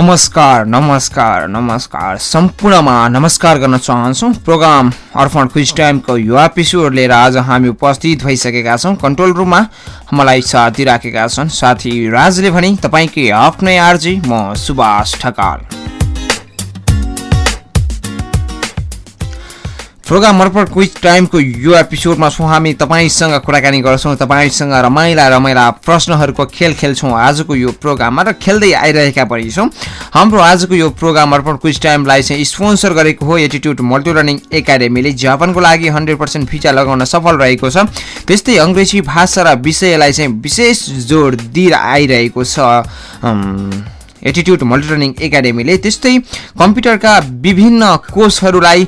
नमस्कार नमस्कार नमस्कार। सम्पूर्णमा नमस्कार गर्न चाहन्छौँ। प्रोग्राम अर्पण क्विज टाइमको यो एपिसोड लिएर आज हामी उपस्थित भइसकेका छौँ। कन्ट्रोल रुममा मलाई साथ दिइराखेका छन्। साथी राजले भने तपाईँकै आफ्नै आर्जी म सुभाष ठकाल प्रोग्राम अर्पण क्विज टाइमको यो एपिसोडमा छौँ हामी। तपाईँसँग कुराकानी गर्छौँ तपाईँसँग रमाइला रमाइला प्रश्नहरूको खेल खेल्छौँ आजको यो प्रोग्राममा र खेल्दै आइरहेका पनि छौँ। हाम्रो आजको यो प्रोग्राम अर्पण क्विज टाइमलाई चाहिँ स्पोन्सर गरेको हो एटिट्युड मल्टी लर्निङ एकाडेमीले। जापानको लागि हन्ड्रेड पर्सेन्ट लगाउन सफल रहेको छ। त्यस्तै अङ्ग्रेजी भाषा र विषयलाई चाहिँ विशेष जोड दिएर आइरहेको छ। एटिट्युड मल्टिटर्निङ एकाडेमीले त्यस्तै कम्प्युटरका विभिन्न कोर्सहरूलाई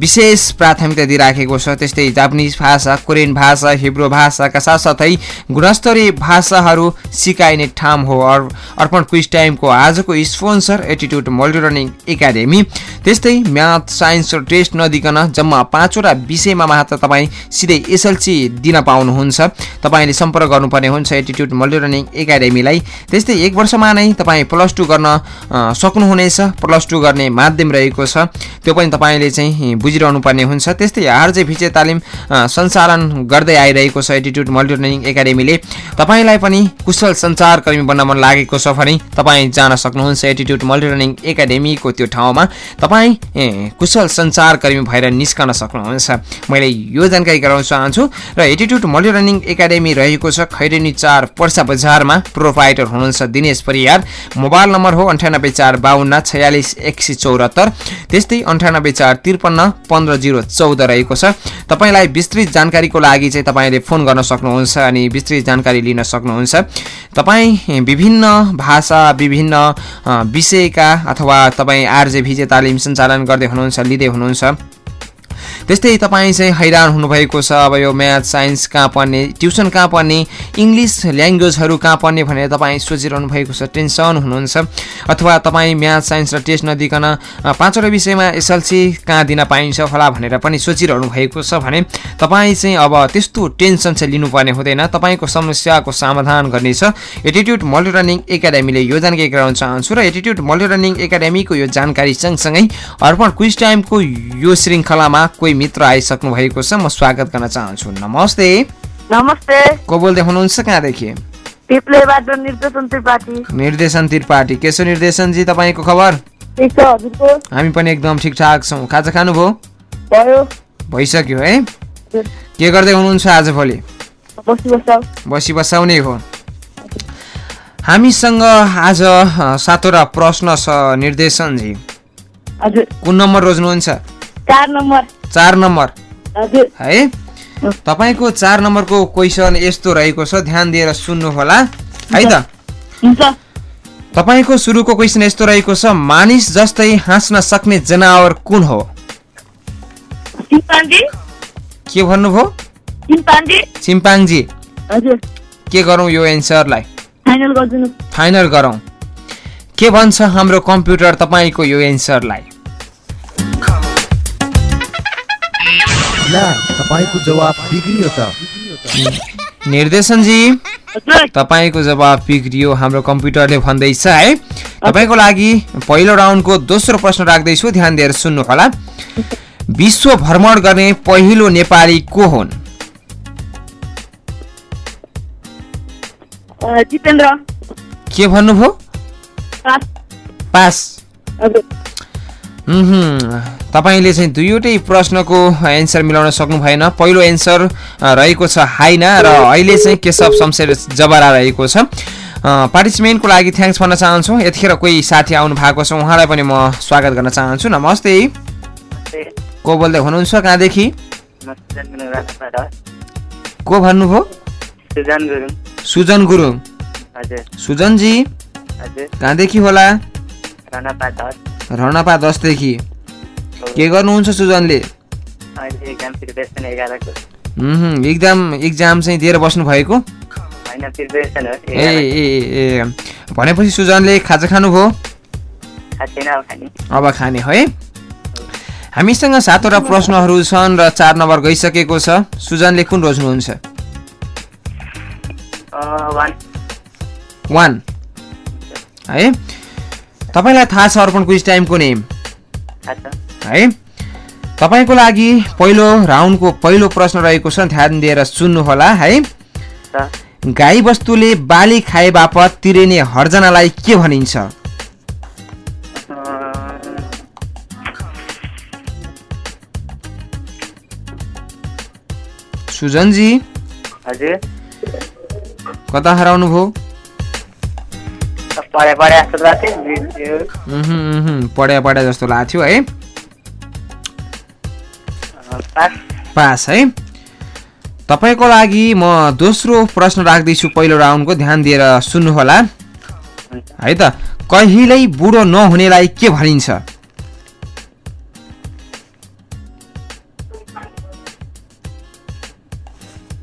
विशेष प्राथमिकता दिइराखेको छ। त्यस्तै जापानिज भाषा कोरियन भाषा हिब्रो भाषाका साथसाथै गुणस्तरीय भाषाहरू सिकाइने ठाउँ हो। अर्पण क्विज टाइमको आजको स्पोन्सर एटिट्युड मल्टिटर्निङ एकाडेमी त्यस्तै म्याथ साइन्स र टेस्ट नदिकन जम्मा पाँचवटा विषयमा मात्र तपाईँ सिधै एसएलसी दिन पाउनुहुन्छ। तपाईँले सम्पर्क गर्नुपर्ने हुन्छ एटिट्युड मल्टिटर्निङ एकाडेमीलाई त्यस्तै एक वर्षमा नै तपाईँ प्लस टू गर्न सक्नुहुनेछ प्लस टू गर्ने माध्यम रहेको छ। त्यो पनि तपाईँले चाहिँ बुझिरहनु पर्ने हुन्छ। त्यस्तै आरजे भिजे तालिम सञ्चालन गर्दै आइरहेको छ एटिट्युड मल्टिलर्निङ एकाडेमीले। तपाईँलाई पनि कुशल सञ्चारकर्मी बन्न मन लागेको छ भने तपाईँ जान सक्नुहुन्छ एटिट्युड मल्टिलर्निङ एकाडेमीको त्यो ठाउँमा। तपाईँ कुशल सञ्चारकर्मी भएर निस्कन सक्नुहुन्छ। मैले यो जानकारी गराउन चाहन्छु। र एटिट्युड मल्टिलर्निङ एकाडेमी रहेको छ खैरेनी चार पर्सा बजारमा। प्रोभाइडर हुनुहुन्छ दिनेश परियार। मोबाइल नम्बर हो अन्ठानब्बे चार बाहन्न छयालिस एक सय चौरात्तर। त्यस्तै अन्ठानब्बे चार त्रिपन्न पन्ध्र जिरो चौध रहेको छ। तपाईँलाई विस्तृत जानकारीको लागि चाहिँ तपाईँले फोन गर्न सक्नुहुन्छ अनि विस्तृत जानकारी लिन सक्नुहुन्छ। तपाईँ विभिन्न भाषा विभिन्न विषयका अथवा तपाईँ आरजे भिजे तालिम सञ्चालन गर्दै हुनुहुन्छ लिँदै हुनुहुन्छ। त्यस्तै तपाईँ चाहिँ हैरान हुनुभएको छ अब यो म्याथ साइन्स कहाँ पढ्ने ट्युसन कहाँ पढ्ने इङ्ग्लिस ल्याङ्ग्वेजहरू कहाँ पढ्ने भनेर तपाईँ सोचिरहनु भएको छ टेन्सन हुनुहुन्छ। अथवा तपाईँ म्याथ साइन्स र टेस्ट नदिकन पाँचवटा विषयमा एसएलसी कहाँ दिन पाइन्छ होला भनेर पनि सोचिरहनु भएको छ भने तपाईँ चाहिँ अब त्यस्तो टेन्सन चाहिँ लिनुपर्ने हुँदैन। तपाईँको समस्याको समाधान गर्नेछ। एटिट्युड मल्टिरनिङ एकाडेमीले यो जानकारी गराउन चाहन्छु र एटिट्युड मल्टिरनिङ एकाडेमीको यो जानकारी सँगसँगै अर्पण क्विज टाइमको यो श्रृङ्खलामा कोही मित्र आइसक्नु भएको छ म स्वागत गर्न चाहन्छु। नमस्ते। नमस्ते। को बोल्दै हुनुहुन्छ कहाँदेखि? निर्देशन त्रिपाठी। निर्देशन त्रिपाठी। के छ निर्देशनजी तपाईँको खबर? हामी पनि एकदम ठिकठाक छौँ। खाजा खानुभयो? भइसक्यो है। के गर्दै हुनुहुन्छ आज भोलि बसी बसाउने हो। हामीसँग आज सातवटा प्रश्न छ निर्देशनजी। कुन नम्बर रोज्नुहुन्छ? चार नम्बर। चार नम्बर। है? तपाईँको चार नम्बरको क्वेसन यस्तो रहेको छ ध्यान दिएर सुन्नु होला है त? तपाईँको सुरुको क्वेसन यस्तो रहेको छ मानिस जस्तै हाँस्न सक्ने जनावर कुन हो? के भन्नुभयो? चिम्पाङ्जी के गरौँ यो एन्सरलाई? फाइनल गरौँ। के भन्छ हाम्रो कम्प्युटर तपाईँको यो एन्सरलाई? तपाईँको जवाब बिग्रियो त। निर्देशनजी तपाईँको जवाब बिग्रियो हाम्रो कम्प्युटरले भन्दैछ है। तपाईँको लागि पहिलो राउन्डको दोस्रो प्रश्न राख्दैछु ध्यान दिएर सुन्नु होला विश्व भ्रमण गर्ने पहिलो नेपाली को हुन्? के भन्नुभयो? पास। तपाईँले चाहिँ दुईवटै प्रश्नको एन्सर मिलाउन सक्नु भएन। पहिलो एन्सर रहेको छ हाइना र अहिले चाहिँ केशव शमशेर जबरा रहेको छ। पार्टिसिपेन्टको लागि थ्याङ्क्स भन्न चाहन्छु। यतिखेर कोही साथी आउनु भएको छ उहाँलाई पनि म स्वागत गर्न चाहन्छु। नमस्ते। को बोल्दै हुनुहुन्छ कहाँदेखि? को भन्नुभयो? सुजन गुरुङ। सुजनजी कहाँदेखि होला? रणपा दसदेखि के गर्नुहुन्छ सुजनले? इक्जाम इक्जाम चाहिँ दिएर बस्नु भएको? ए ए ए भनेपछि सुजनले खाजा खानुभयो अब खाने। है? हामीसँग सातवटा प्रश्नहरू छन् र चार नम्बर गइसकेको छ। सुजनले कुन रोज्नुहुन्छ? वान। है? तपाईँलाई थाहा छ अर्पण क्विज टाइमको नेम? है? तपाईँको लागि पहिलो राउन्डको पहिलो प्रश्न रहेको छ ध्यान दिएर सुन्नुहोला है? गाई वस्तुले बाली खाए बापत तिरिने हर्जनालाई के भनिन्छ? सुजनजी कता हराउनु जस्तो पढ्या पढ्या जस्तो लाग्थ्यो है। पास। पास है। तपाईँको लागि म दोस्रो प्रश्न राख्दैछु पहिलो राउन्डको ध्यान दिएर सुन्नुहोला। है त कहिल्यै बुढो नहुनेलाई के भनिन्छ?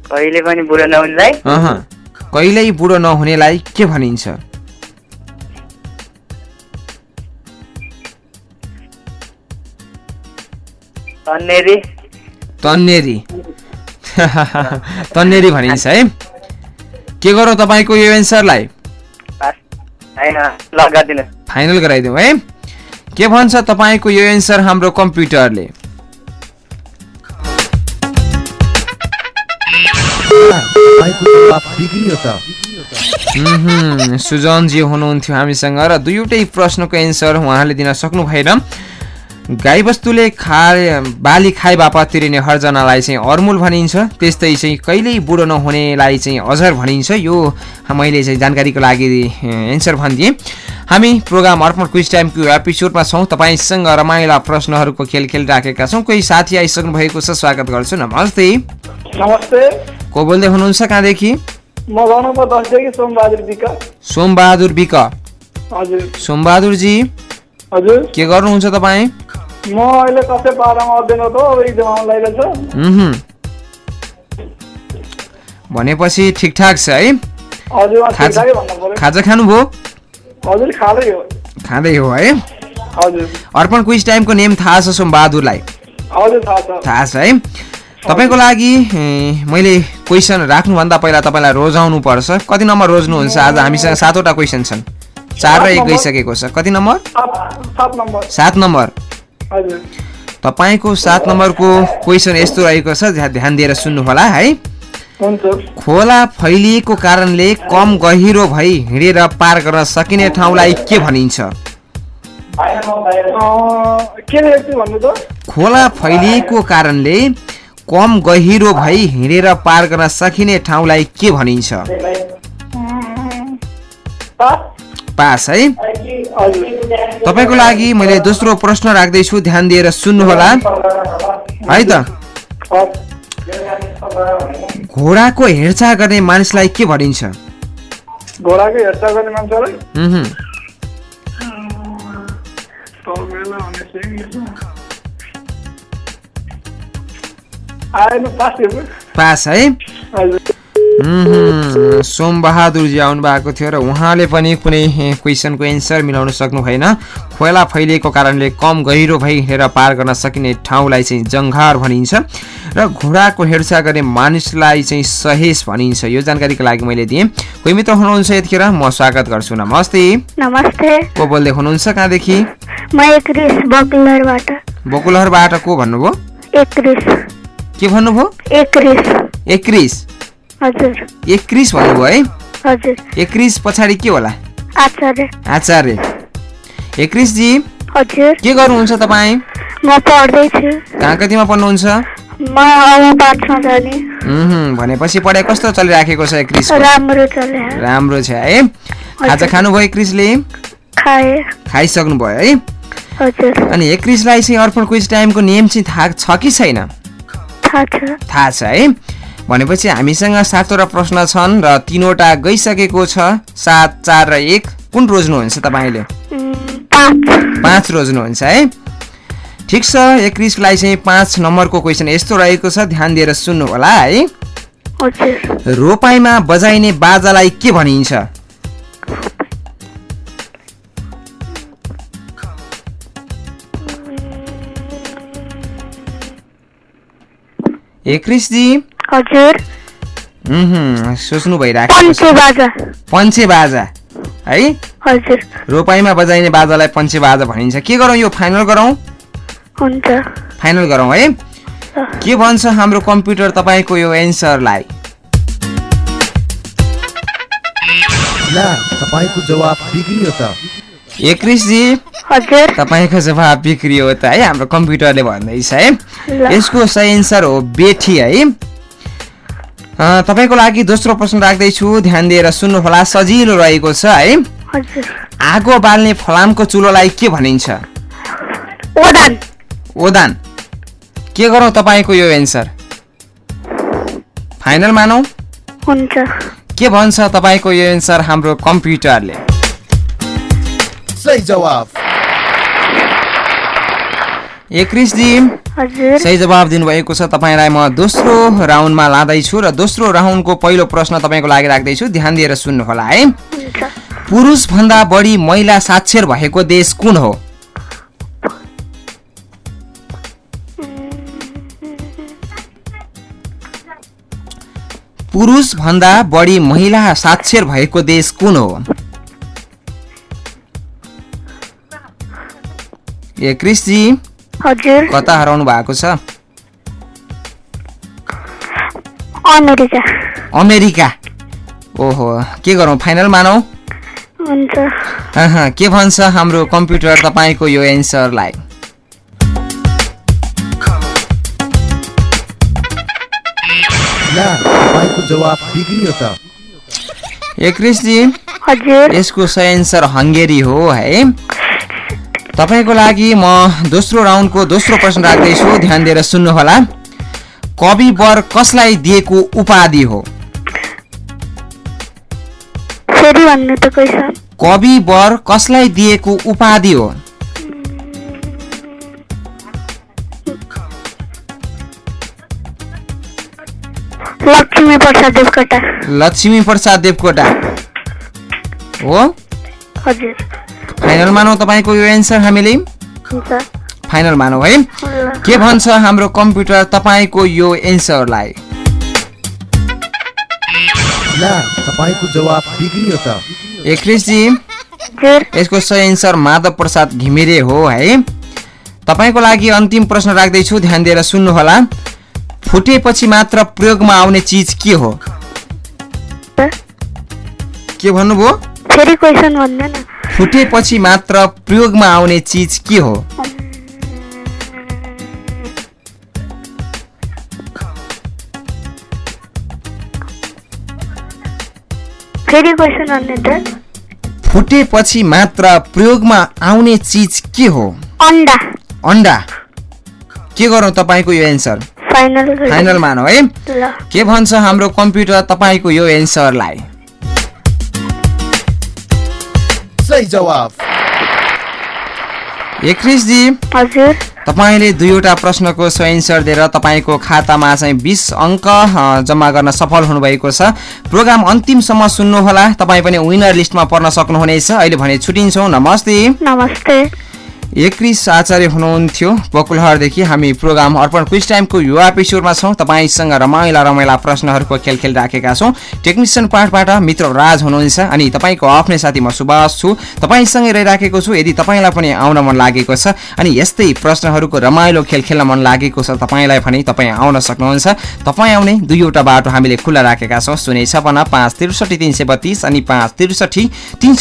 कहिले पनि बुढो नहुनुलाई? अह कहिल्यै बुढो नहुनेलाई के भनिन्छ? तन्नेरी। तन्नेरी। तन्नेरी भनिन्छ है। के गरौँ तपाईँको यो एन्सरलाई? फाइनल गराइदिउँ है। के भन्छ तपाईँको यो एन्सर हाम्रो कम्प्युटरले? सुजनजी हुनुहुन्थ्यो हामीसँग र दुईवटै प्रश्नको एन्सर उहाँले दिन सक्नु भएन गाईबस्तुले खाए बाली खाए बापत तिरिने हर्जनालाई चाहिँ अर्मुल भनिन्छ। त्यस्तै चाहिँ कहिल्यै बुढो नहुनेलाई चाहिँ अजर भनिन्छ। यो मैले चाहिँ जानकारीको लागि एन्सर भनिदिएँ। हामी प्रोग्राम अर्पण क्विज टाइमको एपिसोडमा छौँ। तपाईँसँग रमाइला प्रश्नहरूको खेल खेलिराखेका छौँ। कोही साथी आइसक्नु भएको छ स्वागत गर्छु। नमस्ते। नमस्ते। को बोल्दै हुनुहुन्छ कहाँदेखि? सोमबहादुर विक सोमबहादुर विक सोमबहादुरजी। हजुर। के गर्नुहुन्छ तपाईँ? म अहिले कतै पारामा अध्ययनरत हो अब इक्जाम आउनु लागेको छ। भनेपछि ठिकठाक छ है? खाजा खानुभयो? हजुर खाँदै हो। खाँदै हो है? हजुर। अर्पण क्विज टाइमको नेम थाहा छ सोमबहादुरलाई? थाहा छ। है? तपाईँको लागि मैले क्वेसन राख्नुभन्दा पहिला तपाईँलाई रोजाउनु पर्छ। कति नम्बर रोज्नुहुन्छ? आज हामीसँग सातवटा क्वेसन छन्। चार र एक गइसकेको छ। कति नम्बर? सात नम्बर। तपाईँको सात नम्बरको क्वेसन यस्तो रहेको छ ध्या- ध्यान दिएर सुन्नुहोला है। खोला फैलिएको कारणले कम गहिरो भई हिँडेर पार गर्न सकिने ठाउँलाई के भनिन्छ? खोला फैलिएको कारणले कम गहिरो भई हिँडेर पार गर्न सकिने ठाउँलाई के भनिन्छ? पास है? तपाईँको लागि मैले दोस्रो प्रश्न राख्दैछु ध्यान दिएर सुन्नुहोला। है त। घोडाको हेरचाह गर्ने मानिसलाई के भनिन्छ? घोडाको हेरचाह गर्ने मान्छेलाई? पास है? सोमबहादुरजी आउनु भएको थियो र उहाँले पनि कुनै क्वेसनको एन्सर मिलाउन सक्नु भएन। खोला फैलिएको कारणले कम गहिरो भई हिँडेर पार गर्न सकिने ठाउँलाई चाहिँ जङ्घार भनिन्छ र घोडाको हेरचाह गर्ने मानिसलाई चाहिँ सहेस भनिन्छ। यो जानकारीको लागि मैले दिएँ। कोही मित्र हुनुहुन्छ यतिखेर? म स्वागत गर्छु। नमस्ते। नमस्ते। को बोल्दै हुनुहुन्छ कहाँदेखि? म एकरिस बकुलरबाट बकुलहरबाट को भन्नुभयो? के भन्नुभयो? हजुर। एक्रिस भन्नुभयो है? हजुर। एक्रिस पछाडि के होला? आचार्य। आचार्य। एक्रिसजी हजुर। के गर्नुहुन्छ तपाईँ? म पढ्दैछु। कहाँ कतिमा पढ्नुहुन्छ? भनेपछि पढाइ कस्तो चलिराखेको छ क्रिस राम्रो राम्रो छ है? खाजा खानुभयो क्रिसले खाए। खाइसक्नु भयो है अनि एक क्रिसलाई चाहिँ अर्पण क्विज टाइमको नेम चाहिँ थाहा छ कि छैन? थाहा छ है? भनेपछि हामीसँग सातवटा प्रश्न छन् र तिनवटा गइसकेको छ। सात चार र एक। कुन रोज्नुहुन्छ तपाईँले? पाँच। रोज्नुहुन्छ है। ठिक छ एक क्रिसलाई चाहिँ पाँच नम्बरको क्वेसन यस्तो रहेको छ ध्यान दिएर सुन्नु होला है रोपाइमा बजाइने बाजालाई के भनिन्छ? ए क्रिसजी हजुर। सोच्नु भइरहेको छ। पन्चे बाजा। पञ्चे बाजा है? हजुर। रोपाइँमा बजाइने बाजालाई पञ्चे बाजा भनिन्छ। के गरौँ यो? फाइनल गरौँ? हुन्छ। फाइनल गरौँ है? के भन्छ हाम्रो कम्प्युटर तपाईँको यो एन्सरलाई? ला तपाईँको जवाब बिग्रियो त। ए हजुर। तपाईँको जवाब बिग्रियो त है? हाम्रो कम्प्युटरले भन्दैछ है। यसको सही एन्सर हो बेठी है? तपाईँको लागि दोस्रो प्रश्न राख्दैछु। ध्यान दिएर सुन्नुहोला। सजिलो रहेको छ है? हजुर। आगो बाल्ने फलामको चुलोलाई के भनिन्छ? ओदान। ओदान। के गरौँ तपाईँको यो एन्सर? फाइनल मानौ? हुन्छ। के भन्छ तपाईँको यो एन्सर हाम्रो कम्प्युटरले? सही ए हजुर सही जवाब दिनुभएको छ तपाईँलाई म दोस्रो राउन्डमा लाँदैछु र दोस्रो राउन्डको पहिलो प्रश्न तपाईँको लागि राख्दैछु। ध्यान दिएर सुन्नुहोला है। हुन्छ। पुरुषभन्दा बढी महिला साक्षर भएको देश कुन हो? पुरुषभन्दा बढी महिला साक्षर भएको देश कुन हो? ए क्रिसजी हजुर। कता हराउनु भएको छ? अमेरिका। अमेरिका? ओहो के गरौँ? फाइनल मानौ? के भन्छ हाम्रो कम्प्युटर तपाईँको यो एन्सरलाई? ला तपाईँको जवाब बिग्रियो त। ए यसको सही एन्सर हङ्गेरी हो है। तपाईँको लागि म दोस्रो राउन्डको दोस्रो प्रश्न राख्दैछु। ध्यान दिएर सुन्नुहोला। कवि वर कसलाई दिएको उपाधि हो? कवि वर कसलाई दिएको उपाधि हो? लक्ष्मी प्रसाद देवकोटा। लक्ष्मी प्रसाद देवकोटा। हो? हजुर। फाइनल मानौ तपाईँको यो एन्सर हामीले? फाइनल मानौ है। के भन्छ हाम्रो कम्प्युटर तपाईँको यो एन्सरलाई ए क्रिसजी यसको सही एन्सर माधव प्रसाद घिमिरे हो है। तपाईँको लागि अन्तिम प्रश्न राख्दैछु ध्यान दिएर सुन्नुहोला। फुटेपछि मात्र प्रयोगमा आउने चिज के हो? के भन्नुभयो? फुटेपछि मात्र प्रयोगमा आउने चिज के हो? फुटेपछि मात्र प्रयोगमा आउने चिज के हो? अन्डा। अन्डा। के गरौँ तपाईँको यो एन्सर फाइनल फाइनल मानौ है के भन्छ हाम्रो कम्प्युटर तपाईँको यो एन्सरलाई सही जवाब ए क्रिसजी। हजुर। तपाईँले दुईवटा प्रश्नको सही एन्सर दिएर तपाईँको खातामा चाहिँ बिस अङ्क जम्मा गर्न सफल हुनुभएको छ। प्रोग्राम अन्तिमसम्म सुन्नुहोला। तपाईँ पनि विनर लिस्टमा पर्न सक्नुहुनेछ। अहिले भने छुट्टिन्छौँ नमस्ते। नमस्ते। एक्रिस आचार्य हुनुहुन्थ्यो। बकुलहरदेखि हामी प्रोग्राम अर्पण क्विज टाइमको युवा एपिसोडमा छौँ। तपाईँसँग रमाइला रमाइला प्रश्नहरूको खेल खेल राखेका छौँ। टेक्निसियन पार्टबाट मित्र राज हुनुहुन्छ अनि तपाईँको आफ्नै साथी म सुभाष छु। तपाईँसँगै रहिराखेको छु। यदि तपाईँलाई पनि आउन मन लागेको छ अनि यस्तै प्रश्नहरूको रमाइलो खेल खेल्न मन लागेको छ तपाईँलाई पनि तपाईँ आउन सक्नुहुन्छ। तपाईँ आउने दुईवटा बाटो हामीले खुल्ला राखेका छौँ। शून्य छपन्न पाँच त्रिसठी तिन अनि पाँच त्रिसठी तिन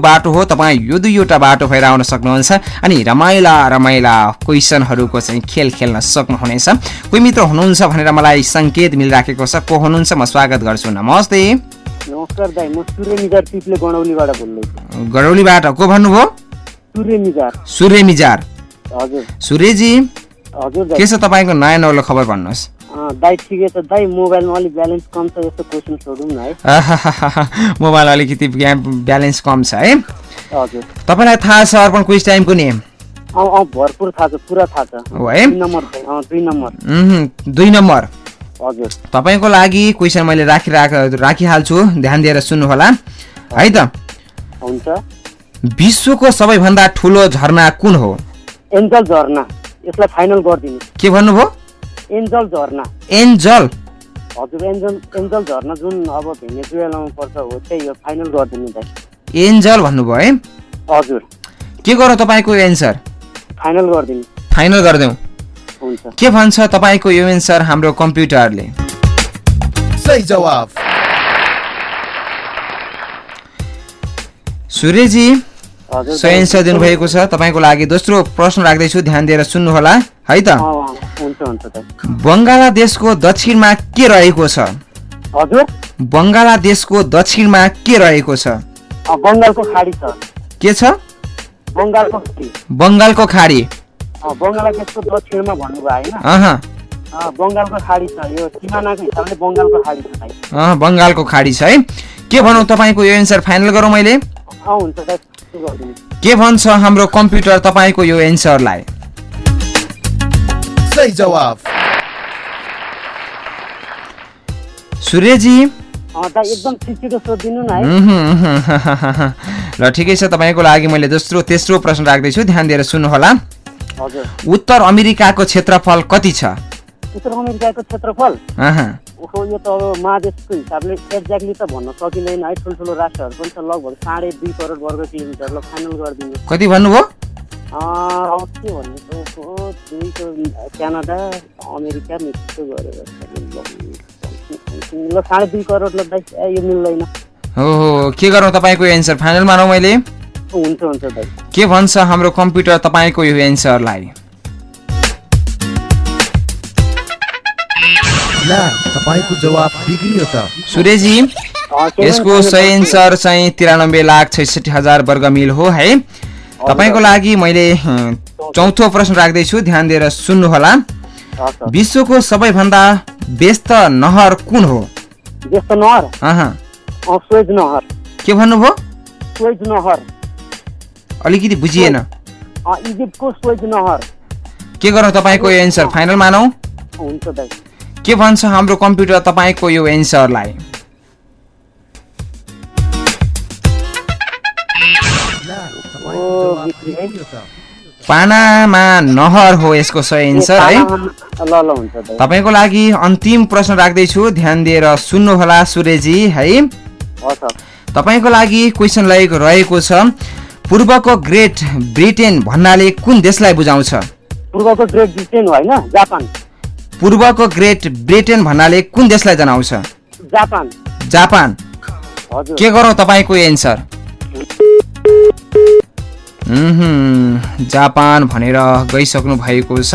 बाटो हो। तपाईँ यो दुईवटा बाटो भएर आउन सक्नुहुन्छ। अनि रमाइला रमाइला क्वेसनहरूको चाहिँ खेल खेल्न सक्नुहुनेछ। कोही मित्र हुनुहुन्छ भनेर मलाई सङ्केत मिलिराखेको छ। को हुनुहुन्छ? म स्वागत गर्छु। नमस्ते। नमस्कार म गणौलीबाट बोल्दैछु को भन्नुभयो? सूर्य निजार सूर्य मिजार हजुर सूर्यजी हजुर के छ तपाईँको नयाँ नौलो खबर भन्नुहोस्। ठिकै छ। मोबाइलमा अलिक ब्यालेन्स कम छ यस्तो क्वेसन सोधौँ न है। आहाहाहा, मोबाइल अलिकति ब्या- ब्यालेन्स कम छ है। हजुर। तपाईँलाई थाहा छ अर्पण क्विज टाइमको अँ भरपुर थाहा छ पुरा थाहा छ। हो है? दुई नम्बर दाई नम्बर। हजुर। तपाईँको लागि क्वेसन मैले राखिराख राखिहाल्छु ध्यान दिएर सुन्नुहोला। है त? हुन्छ। विश्वको सबैभन्दा ठुलो झरना कुन हो? एन्जल झर्ना। यसलाई फाइनल गरिदिनु। के भन्नुभयो? एन्जल झर्ना। एन्जल। हजुर एन्जल एन्जल झर्ना जुन अब भेनेजुएलामा पर्छ हो त्यही हो फाइनल गरिदिनु दाई एन्जल भन्नुभयो है? हजुर। के गरौँ तपाईँको एन्सर? फाइनल गरिदिनु। फाइनल गरिदेऊ। हुन्छ। के भन्छ तपाईँको यो एन्सर हाम्रो कम्प्युटरले? सही जवाफ। सूर्यजी सही एन्सर दिनुभएको छ। तपाईँको लागि दोस्रो प्रश्न राख्दैछु। ध्यान दिएर सुन्नुहोला। है त। बङ्गलादेशको दक्षिणमा के रहेको छ? हजुर। बङ्गलादेशको दक्षिणमा के रहेको छ? बङ्गालको खाडी छ। के छ? बङ्गालको खाडी। बङ्गालको खाडी। अँ, बङ्गलादेशको दक्षिणमा भन्नुभयो होइन? बङ्गालको खाडी छ यो। सिमानाको हिसाबले बङ्गालको खाडी छ बङ्गालको खाडी छ है? के भनौँ तपाईँको यो एन्सर फाइनल गरौँ मैले? अँ हुन्छ के भन्छ हाम्रो कम्प्युटर तपाईँको यो एन्सरलाई? सही जवाफ। सूर्यजी ल ठिकै छ तपाईँको लागि मैले दोस्रो तेस्रो प्रश्न राख्दैछु ध्यान दिएर सुन्नुहोला। हजुर। उत्तर अमेरिकाको क्षेत्रफल कति छ? उत्तर अमेरिकाको क्षेत्रफल? ओहो यो त अब महादेशको हिसाबले एक्ज्याक्टली त भन्न सकिँदैन है ठुल्ठुलो राष्ट्रहरू पनि छ लगभग साढे दुई करोड वर्ग किलोमिटर ल फाइनल गरिदिनु कति भन्नुभयो के भन्नु क्यानाडा अमेरिका मेक्सिको गरेर। ल साढे दुई करोड ल यो मिल्दैन। हो हो के गरौँ तपाईँको एन्सर? फाइनल मानौँ मैले? हुन्छ हुन्छ दाइ के भन्छ हाम्रो कम्प्युटर तपाईँको यो एन्सरलाई? ला तपाईँको जवाफ बिग्रियो त। के यसको सही एन्सर चाहिँ तिरानब्बे लाख छैसठी हजार वर्ग मिल हो है? तपाईँको लागि मैले चौथो प्रश्न राख्दैछु ध्यान दिएर सुन्नुहोला। विश्वको सबैभन्दा व्यस्त नहर कुन हो व्यस्त नहर स्वेज नहर के भन्नुभयो स्वेज नहर अलिकति बुझिएन अँ, इजिप्टको स्वेज नहर के गरौँ तपाईँको यो एन्सर फाइनल मानौँ हुन्छ दाइ के भन्छ हाम्रो कम्प्युटर तपाईँको यो एन्सरलाई ला पानामा नहर हो यसको सही एन्सर है? तपाईँको लागि अन्तिम प्रश्न राख्दैछु ध्यान दिएर सुन्नुहोला सूर्यजी है। तपाईँको लागि क्वेसन रहेको रहेको छ पूर्वको ग्रेट ब्रिटेन भन्नाले कुन देशलाई बुझाउँछ? पूर्वको ग्रेट ब्रिटेन होइन जापान। पूर्वको ग्रेट ब्रिटेन भन्नाले कुन देशलाई जनाउँछ? जापान। जापान। के गरौँ तपाईँको एन्सर? जापान भनेर गइसक्नु भएको छ।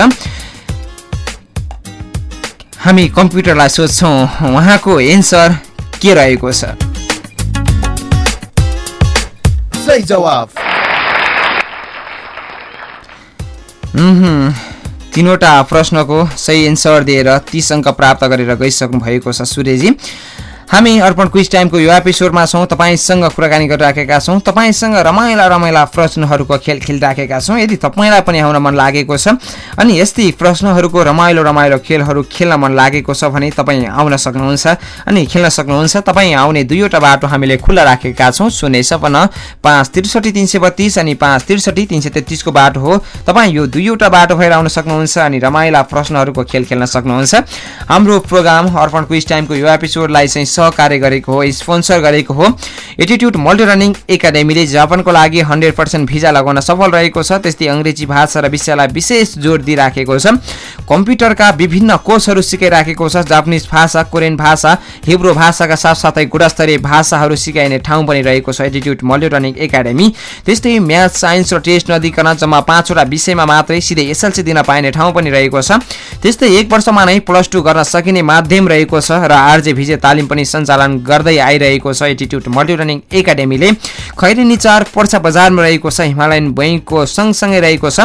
हामी कम्प्युटरलाई सोध्छौँ उहाँको एन्सर के रहेको छ? सही जवाफ। उहुँ, तिनवटा प्रश्नको सही एन्सर दिएर तिस अङ्क प्राप्त गरेर गइसक्नु भएको छ सूर्यजी हामी अर्पण क्विज टाइमको यो एपिसोडमा छौँ तपाईँसँग कुराकानी गरिराखेका छौँ तपाईँसँग रमाइला रमाइला प्रश्नहरूको खेल खेलिराखेका छौँ। यदि तपाईँलाई पनि आउन मन लागेको छ अनि यस्तै प्रश्नहरूको रमाइलो रमाइलो खेलहरू खेल्न मन लागेको छ भने तपाईँ आउन सक्नुहुन्छ। अनि खेल्न सक्नुहुन्छ तपाईँ आउने दुईवटा बाटो हामीले खुल्ला राखेका छौँ। शून्य सपन्न पाँच त्रिसठी तिन सय बत्तिस अनि पाँच त्रिसठी तिन सय तेत्तिसको बाटो हो। तपाईँ यो दुईवटा बाटो भएर आउन सक्नुहुन्छ अनि रमाइला प्रश्नहरूको खेल खेल्न सक्नुहुन्छ। हाम्रो प्रोग्राम अर्पण क्विज टाइमको यो एपिसोडलाई चाहिँ सहकार्य गरेको हो स्पोन्सर गरेको हो। एटिट्युड मल्टी रनिङ एकाडेमीले जापानको लागि हन्ड्रेड पर्सेन्ट भिजा लगाउन सफल रहेको छ। त्यस्तै अङ्ग्रेजी भाषा र विषयलाई विशेष जोड दिइराखेको छ। कम्प्युटरका विभिन्न कोर्सहरू सिकाइराखेको छ। जापानिज भाषा कोरियन भाषा हिब्रो भाषाका साथसाथै गुणस्तरीय भाषाहरू सिकाइने ठाउँ पनि रहेको छ एटिट्युड मल्टी रनिङ एकाडेमी त्यस्तै म्याथ साइन्स र टेस्ट नदिकन जम्मा पाँचवटा विषयमा मात्रै सिधै एसएलसी दिन पाइने ठाउँ पनि रहेको छ। त्यस्तै एक वर्षमा नै प्लस टू गर्न सकिने माध्यम रहेको छ र आरजे भिजे तालिम पनि सञ्चालन गर्दै आइरहेको छ एटिट्युड मल्टी रनिङ एकाडेमीले खैरेनी चार पर्सा बजारमा रहेको छ हिमालयन बैङ्कको सँगसँगै रहेको छ।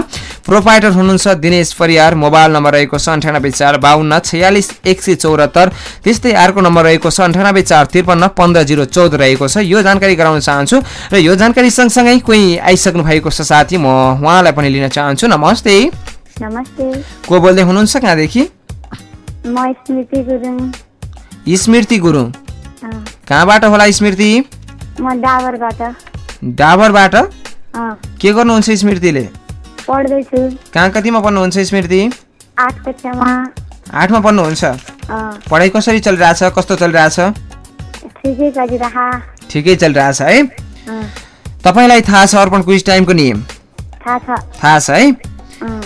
प्रोपाइटर हुनुहुन्छ दिनेश परियार मोबाइल नम्बर रहेको छ अन्ठानब्बे चार बाहन्न छयालिस एक सय चौरात्तर। त्यस्तै अर्को नम्बर रहेको छ अन्ठानब्बे चार त्रिपन्न पन्ध्र जिरो चौध रहेको छ। यो जानकारी गराउन चाहन्छु र यो जानकारी सँगसँगै कोही आइसक्नु भएको छ साथी म उहाँलाई पनि लिन चाहन्छु। नमस्ते। नमस्ते। को बोल्दै हुनुहुन्छ कहाँदेखि? म स्मृति गुरुङ। स्मृति गुरुङ। कहाँबाट होला स्मृति? डाबरबाट। के गर्नुहुन्छ स्मृतिले? कहाँ कतिमा पढ्नुहुन्छ स्मृति? आठमा पढ्नुहुन्छ? पढाइ कसरी चलिरहेछ? कस्तो चलिरहेछ? ठिकै चलिरहेछ है? तपाईँलाई थाहा छ अर्पण क्विज टाइमको नियम? थाहा छ है?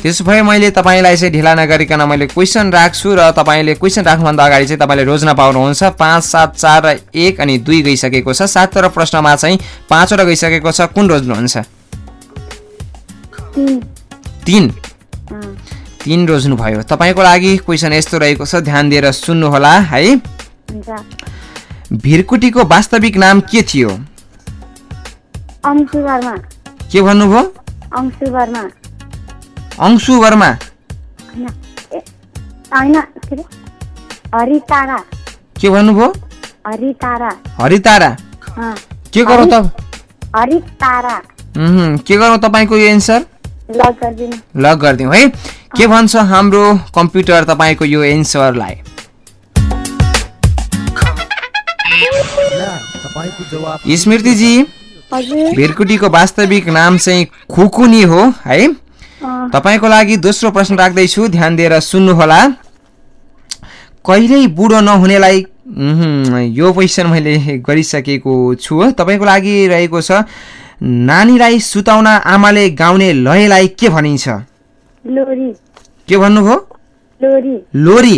त्यसो भए मैले तपाईँलाई चाहिँ ढिला नगरिकन मैले क्वेसन राख्छु र तपाईँले क्वेसन राख्नुभन्दा अगाडि चाहिँ तपाईँले रोज्न पाउनुहुन्छ। पाँच सात चार र एक अनि दुई गइसकेको छ। सातवटा प्रश्नमा चाहिँ पाँचवटा गइसकेको छ। कुन रोज्नुहुन्छ? तिन। तिन? रोज्नुभयो। तपाईँको लागि क्वेसन यस्तो रहेको छ। ध्यान दिएर सुन्नुहोला है। भिरकुटीको वास्तविक नाम के थियो? के भन्नुभयो? अंशु वर्मा के भन्नुभयो हरितारा के गरौँ त के गरौँ तपाईँको यो एन्सर लग गरिदिउँ है के भन्छ हाम्रो कम्प्युटर तपाईँको यो एन्सरलाई स्मृतिजी भिरकुटीको वास्तविक नाम चाहिँ खुकुनी हो है तपाईँको लागि दोस्रो प्रश्न राख्दैछु ध्यान दिएर सुन्नुहोला। कहिल्यै बुढो नहुनेलाई यो क्वेसन मैले गरिसकेको छु। तपाईँको लागि रहेको छ नानीलाई सुताउन आमाले गाउने लयलाई के भनिन्छ? लोरी। के भन्नुभयो? लोरी।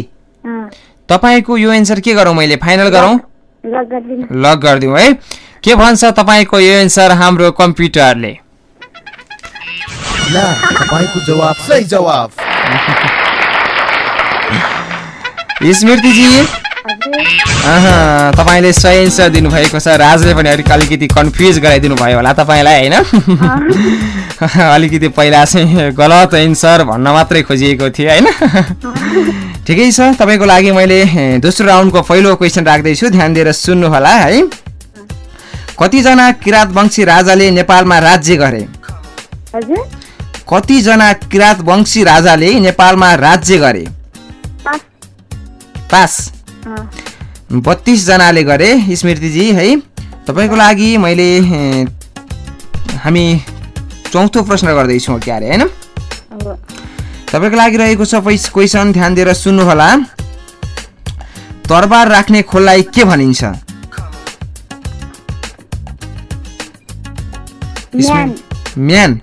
तपाईँको यो एन्सर के गरौँ मैले? फाइनल गरौँ? लक गरिदिउँ है। के भन्छ तपाईँको यो एन्सर हाम्रो कम्प्युटरले? ला तपाईँको जवाफ सही जवाफ। स्मृतिजी। तपाईँले सही एन्सर दिनुभएको छ। राजले पनि अलिक अलिकति कन्फ्युज गराइदिनु भयो होला तपाईँलाई होइन? अलिकति पहिला चाहिँ गलत एन्सर भन्न मात्रै खोजिएको थियो होइन? ठिकै छ। तपाईँको लागि मैले दोस्रो राउन्डको पहिलो क्वेसन राख्दैछु। ध्यान दिएर सुन्नुहोला है? कतिजना किराँत वंशी राजाले नेपालमा राज्य गरे? हजुर। कतिजना किराँत वंशी राजाले नेपालमा राज्य गरे? पास बत्तिसजनाले गरे स्मृतिजी है? तपाईँको लागि मैले हामी चौथो प्रश्न गर्दैछौँ क्यारे होइन? तपाईँको लागि रहेको छ क्वेसन ध्यान दिएर सुन्नुहोला। तरबार राख्ने खोललाई के भनिन्छ? म्यान।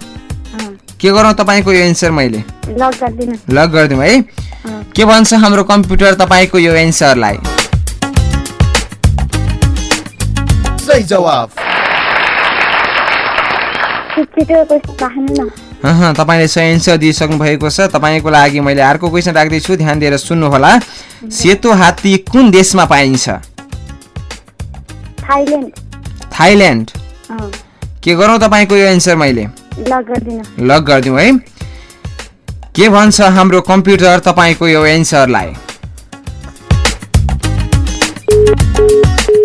के गरौँ तपाईँको यो एन्सर मैले? लग गरिदिनु। लग गरिदिउँ है। के भन्छ हाम्रो कम्प्युटर तपाईँको यो एन्सरलाई? तपाईँले सही एन्सर दिइसक्नु भएको छ। तपाईँको लागि मैले अर्को क्वेसन राख्दैछु। ध्यान दिएर सुन्नुहोला। सेतो हात्ती कुन देशमा पाइन्छ? थाइल्यान्ड। के गरौँ तपाईँको यो एन्सर मैले? लक गरिदिउँ है। के भन्छ हाम्रो कम्प्युटर तपाईँको यो एन्सरलाई?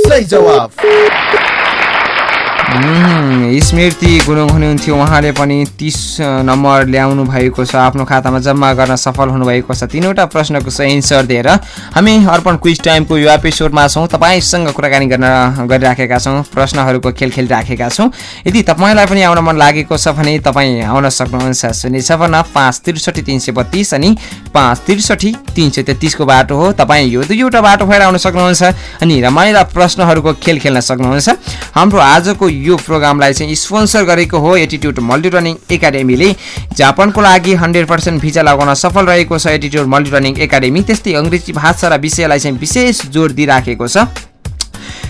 सही जवाफ। उम्, स्मृति गुरुङ हुनुहुन्थ्यो उहाँले पनि तिस नम्बर ल्याउनु भएको छ। आफ्नो खातामा जम्मा गर्न सफल हुनुभएको छ। तिनवटा प्रश्नको सही एन्सर दिएर हामी अर्पण क्विज टाइमको यो एपिसोडमा छौँ। तपाईँसँग कुराकानी गर्न गरिराखेका छौँ प्रश्नहरूको खेल खेलिराखेका छौँ। यदि तपाईँलाई पनि आउन मन लागेको छ भने तपाईँ आउन सक्नुहुन्छ। शून्य छपन्न पाँच त्रिसठी तिन सय बत्तिस अनि पाँच त्रिसठी तिन सय तेत्तिसको बाटो हो। तपाईँ यो दुईवटा बाटो भएर आउन सक्नुहुन्छ अनि रमाइला प्रश्नहरूको खेल खेल्न सक्नुहुन्छ। हाम्रो आजको यो प्रोग्रामलाई चाहिँ स्पोन्सर गरेको हो एटिट्युड मल्टिरनिङ एकाडेमीले। जापानको लागि हन्ड्रेड पर्सेन्ट भिजा लगाउन सफल रहेको छ एटिट्युड मल्टिरनिङ एकाडेमी। त्यस्तै अङ्ग्रेजी भाषा र विषयलाई चाहिँ विशेष जोड दिइराखेको छ।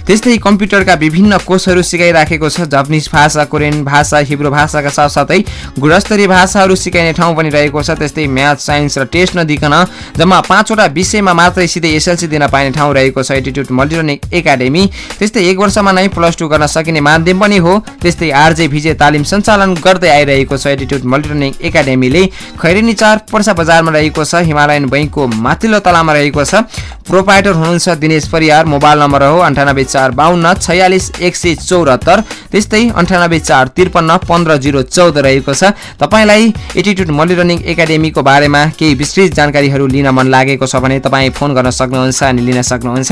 त्यस्तै कम्प्युटरका विभिन्न कोर्सहरू सिकाइराखेको छ। जापानिज भाषा कोरियन भाषा हिब्रो भाषाका साथसाथै गुणस्तरीय भाषाहरू सिकाइने ठाउँ पनि रहेको छ। त्यस्तै म्याथ साइन्स र टेस्ट नदिकन जम्मा पाँचवटा विषयमा मात्रै सिधै एसएलसी दिन पाइने ठाउँ रहेको छ। एटिट्युड मल्टिरनिङ एकाडेमी त्यस्तै एक वर्षमा नै प्लस टू गर्न सकिने माध्यम पनि हो। त्यस्तै आरजे भिजे तालिम सञ्चालन गर्दै आइरहेको छ। एटिट्युड मल्टिरनिङ एकाडेमीले खैरेनी चार पर्सा बजारमा रहेको छ। हिमालयन बैङ्कको माथिल्लो तलामा रहेको छ। प्रोपाइटर हुनुहुन्छ दिनेश परियार। मोबाइल नम्बर हो अन्ठानब्बे चार बाहन्न छयालिस एक सय चौरात्तर त्यस्तै अन्ठानब्बे चार त्रिपन्न पन्ध्र जिरो चौध रहेको छ। तपाईँलाई एटिट्युड मल्टिरनिङ एकाडेमीको बारेमा केही विस्तृत जानकारीहरू लिन मन लागेको छ भने तपाईँ फोन गर्न सक्नुहुन्छ अनि लिन सक्नुहुन्छ।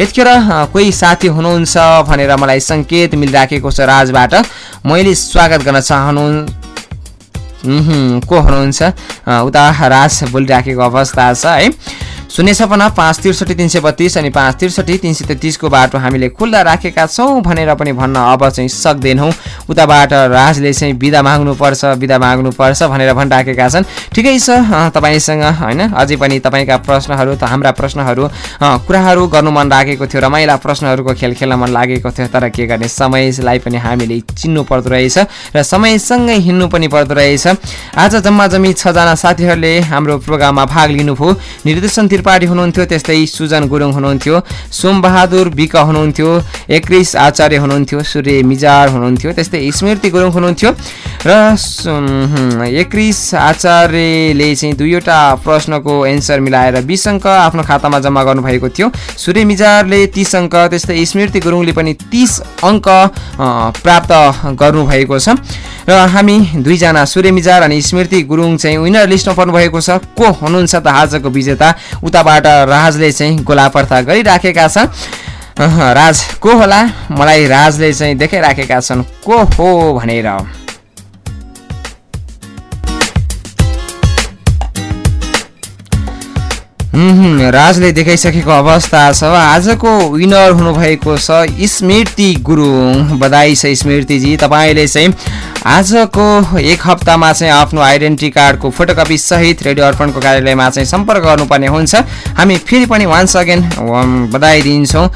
यतिखेर कोही साथी हुनुहुन्छ भनेर मलाई सङ्केत मिलिराखेको छ राजबाट। मैले स्वागत गर्न चाहनु को हुनुहुन्छ? उता राज बोलिराखेको अवस्था छ है। शून्य छपन्न पाँच त्रिसठी तिन सय बत्तिस अनि पाँच त्रिसठी तिन सय तेत्तिसको बाटो हामीले खुल्ला राखेका छौँ भनेर पनि भन्न अब चाहिँ सक्दैनौँ। उताबाट राजले चाहिँ बिदा माग्नुपर्छ बिदा माग्नुपर्छ भनेर भनिराखेका छन्। ठिकै छ तपाईँसँग होइन अझै पनि तपाईँका प्रश्नहरू त हाम्रा प्रश्नहरू कुराहरू गर्नु मन लागेको थियो रमाइला प्रश्नहरूको खेल खेल्न मन लागेको थियो तर के गर्ने समयलाई पनि हामीले चिन्नु पर्दो रहेछ र समयसँगै हिँड्नु पनि पर्दो रहेछ। आज जम्मा जम्मी छजना साथीहरूले हाम्रो प्रोग्राममा भाग लिनुभयो। निर्देशन त्रिपाठी हुनुहुन्थ्यो त्यस्तै सुजन गुरुङ हुनुहुन्थ्यो सोमबहादुर विक हुनुहुन्थ्यो एक्रिस आचार्य हुनुहुन्थ्यो सूर्य मिजार हुनुहुन्थ्यो त्यस्तै स्मृति गुरुङ हुनुहुन्थ्यो। र एक्रिस आचार्यले चाहिँ दुईवटा प्रश्नको एन्सर मिलाएर बिस अङ्क आफ्नो खातामा जम्मा गर्नुभएको थियो। सूर्य मिजारले तिस अङ्क त्यस्तै स्मृति गुरुङले पनि तिस अङ्क प्राप्त गर्नुभएको छ। र हामी दुईजना सूर्य मिजार अनि स्मृति गुरुङ चाहिँ विनर लिस्टमा पर्नुभएको छ। को हुनुहुन्छ त आजको विजेता? उताबाट राजले चाहिँ गोलापर्ता गरिराखेका छन्। राज को होला? मलाई राजले चाहिँ देखाइराखेका छन्। को हो भनेर। राजले देखाइसकेको अवस्था छ। आजको विनर हुनुभएको छ स्मृति गुरुङ बधाई छ स्मृतिजी। तपाईँले चाहिँ आजको एक हप्तामा चाहिँ आफ्नो आइडेन्टिटी कार्डको फोटोकपी सहित रेडियो अर्पणको कार्यालयमा चाहिँ सम्पर्क गर्नुपर्ने हुन्छ। हामी फेरि पनि वान्स अगेन बधाई दिन्छौँ।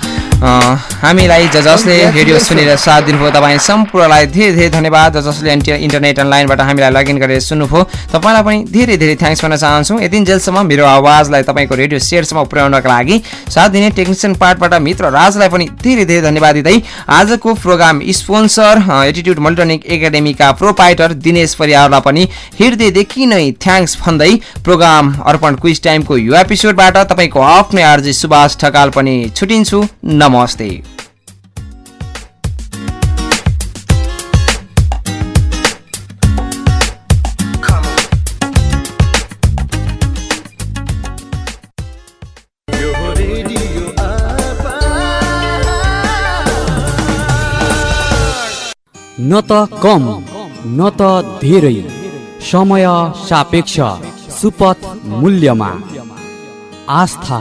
हामीलाई ज जसले रेडियो सुनेर साथ दिनुभयो। तपाईँ सम्पूर्णलाई धेरै धेरै धन्यवाद। ज जसले इन्टर इन्टरनेट अनलाइनबाट हामीलाई लगइन गरेर सुन्नुभयो। तपाईँलाई पनि धेरै धेरै थ्याङ्क्स भन्न चाहन्छु। यति जेलसम्म मेरो आवाजलाई तपाईँको रेडियो सेयरसम्म पुर्याउनका लागि साथ दिने टेक्निसियन पार्टबाट मित्र राजलाई पनि धेरै धेरै धन्यवाद दिँदै आजको प्रोग्राम स्पोन्सर एटिट्युड मोल्टोनिक एकाडेमीका प्रोपाइटर दिनेश परियारलाई पनि हृदयदेखि नै थ्याङ्क्स भन्दै प्रोग्राम अर्पण क्विज टाइमको यो एपिसोडबाट तपाईँको आफ्नै आर्जी सुभाष ठकाल पनि छुटिन्छु। नमस्ते। न त कम न त धेरै समय सापेक्ष सुपथ मूल्यमा। आस्था।